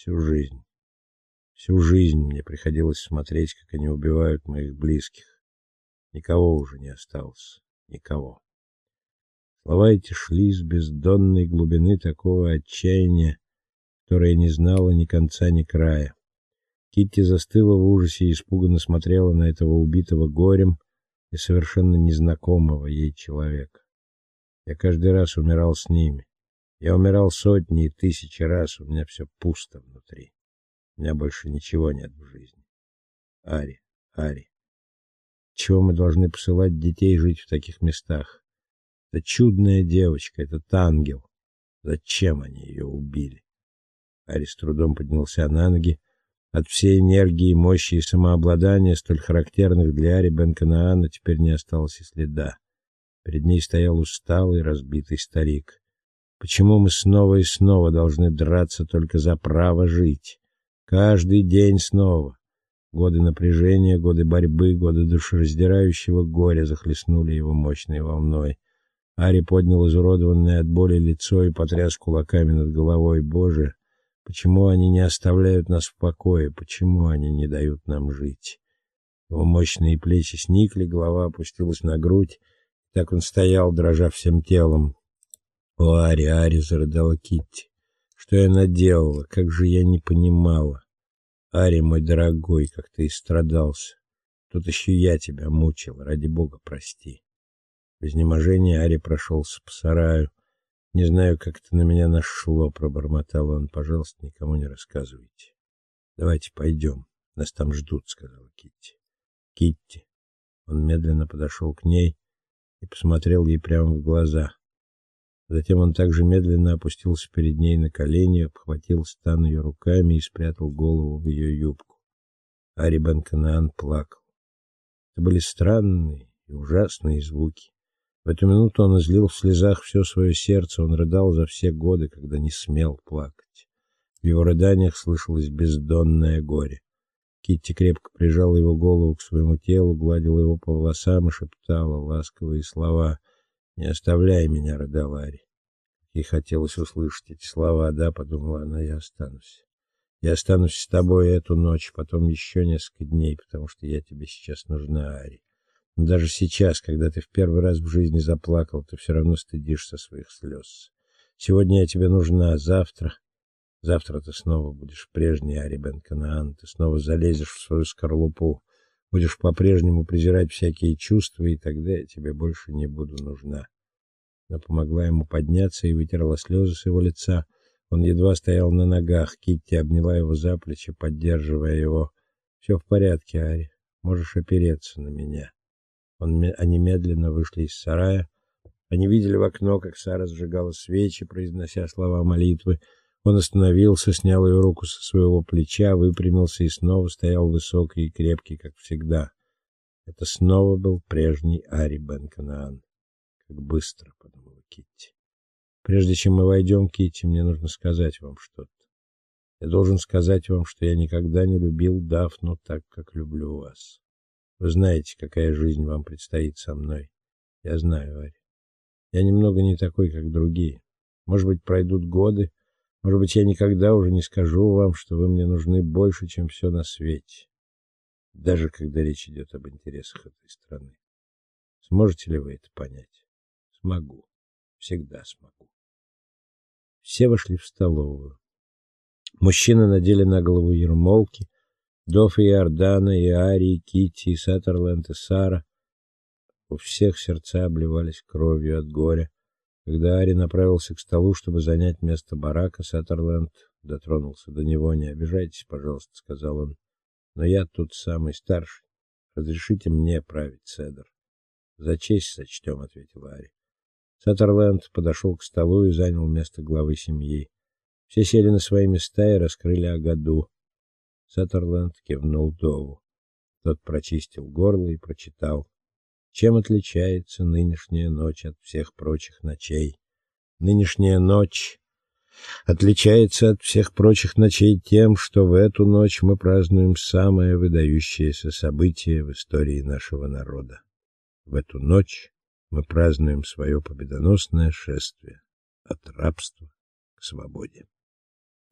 Всю жизнь. Всю жизнь мне приходилось смотреть, как они убивают моих близких. Никого уже не осталось. Никого. Слова эти шли из бездонной глубины такого отчаяния, которое не знало ни конца, ни края. Китти застыла в ужасе и испуганно смотрела на этого убитого горем и совершенно незнакомого ей человека. Я каждый раз умирал с ними. Я умирал сотни и тысячи раз, у меня все пусто внутри. У меня больше ничего нет в жизни. Ари, Ари. Чего мы должны посылать детей жить в таких местах? Это чудная девочка, этот ангел. Зачем они ее убили? Ари с трудом поднялся на ноги. От всей энергии, мощи и самообладания, столь характерных для Ари Бенканаана, теперь не осталось и следа. Перед ней стоял усталый, разбитый старик. Почему мы снова и снова должны драться только за право жить? Каждый день снова. Годы напряжения, годы борьбы, годы душераздирающего горя захлестнули его мощной волной. Ари поднял изуродованное от боли лицо и потряс кулаками над головой. Боже, почему они не оставляют нас в покое? Почему они не дают нам жить? Его мощные плечи сникли, голова опустилась на грудь. Так он стоял, дрожа всем телом. "О, Ари, Ари", зарыдала Китти. "Что я наделала? Как же я не понимала. Ари, мой дорогой, как ты истрадался. Тут еще я тебя мучил, ради бога, прости". В изнеможении Ари прошелся по сараю. Не знаю, как это на меня нашло, пробормотал он. Пожалуйста, никому не рассказывайте. Давайте пойдем. Нас там ждут, сказала Китти. Китти. Он медленно подошел к ней и посмотрел ей прямо в глаза. Затем он также медленно опустился перед ней на колени, обхватил стан ее руками и спрятал голову в ее юбку. Ари Бенканан плакал. Это были странные и ужасные звуки. В эту минуту он излил в слезах все свое сердце, он рыдал за все годы, когда не смел плакать. В его рыданиях слышалось бездонное горе. Китти крепко прижала его голову к своему телу, гладила его по волосам и шептала ласковые слова. "Не оставляй меня", рыдала Ари. Ей хотелось услышать эти слова, да, подумала она, я останусь. Я останусь с тобой эту ночь, потом еще несколько дней, потому что я тебе сейчас нужна, Ари. Но даже сейчас, когда ты в первый раз в жизни заплакал, ты все равно стыдишься своих слез. Сегодня я тебе нужна, а завтра... Завтра ты снова будешь прежний Ари Бен Канаан, ты снова залезешь в свою скорлупу, будешь по-прежнему презирать всякие чувства, и тогда я тебе больше не буду нужна. Она помогла ему подняться и вытерла слезы с его лица. Он едва стоял на ногах. Китти обняла его за плечи, поддерживая его. «Все в порядке, Ари. Можешь опереться на меня. Он, они медленно вышли из сарая. Они видели в окно, как Сара сжигала свечи, произнося слова молитвы. Он остановился, снял ее руку со своего плеча, выпрямился и снова стоял высокий и крепкий, как всегда. Это снова был прежний Ари Бен-Канаан. Как быстро, подумала Китти. Прежде чем мы войдем, Китти, мне нужно сказать вам что-то. Я должен сказать вам, что я никогда не любил Дафну так, как люблю вас. Вы знаете, какая жизнь вам предстоит со мной. Я знаю, Варя. Я немного не такой, как другие. Может быть, пройдут годы, может быть, я никогда уже не скажу вам, что вы мне нужны больше, чем все на свете. Даже когда речь идет об интересах этой страны. Сможете ли вы это понять? Смогу. Всегда смогу. Все вошли в столовую. Мужчины надели на голову ермолки, Доф и Иордана, и Ари, и Китти, и Саттерленд, и Сара. У всех сердца обливались кровью от горя. Когда Ари направился к столу, чтобы занять место барака, Саттерленд дотронулся до него. "Не обижайтесь, пожалуйста", сказал он. "Но я тут самый старший. Разрешите мне править седер". "За честь сочтем», — ответил Ари. Саттерленд подошел к столу и занял место главы семьи. Все сели на свои места и раскрыли Агаду. Саттерленд кивнул Дову. Тот прочистил горло и прочитал: "Чем отличается нынешняя ночь от всех прочих ночей? Нынешняя ночь отличается от всех прочих ночей тем, что в эту ночь мы празднуем самое выдающееся событие в истории нашего народа. В эту ночь мы празднуем свое победоносное шествие от рабства к свободе.